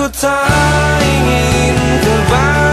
Ku tak ingin kembali